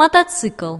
мотоцикл.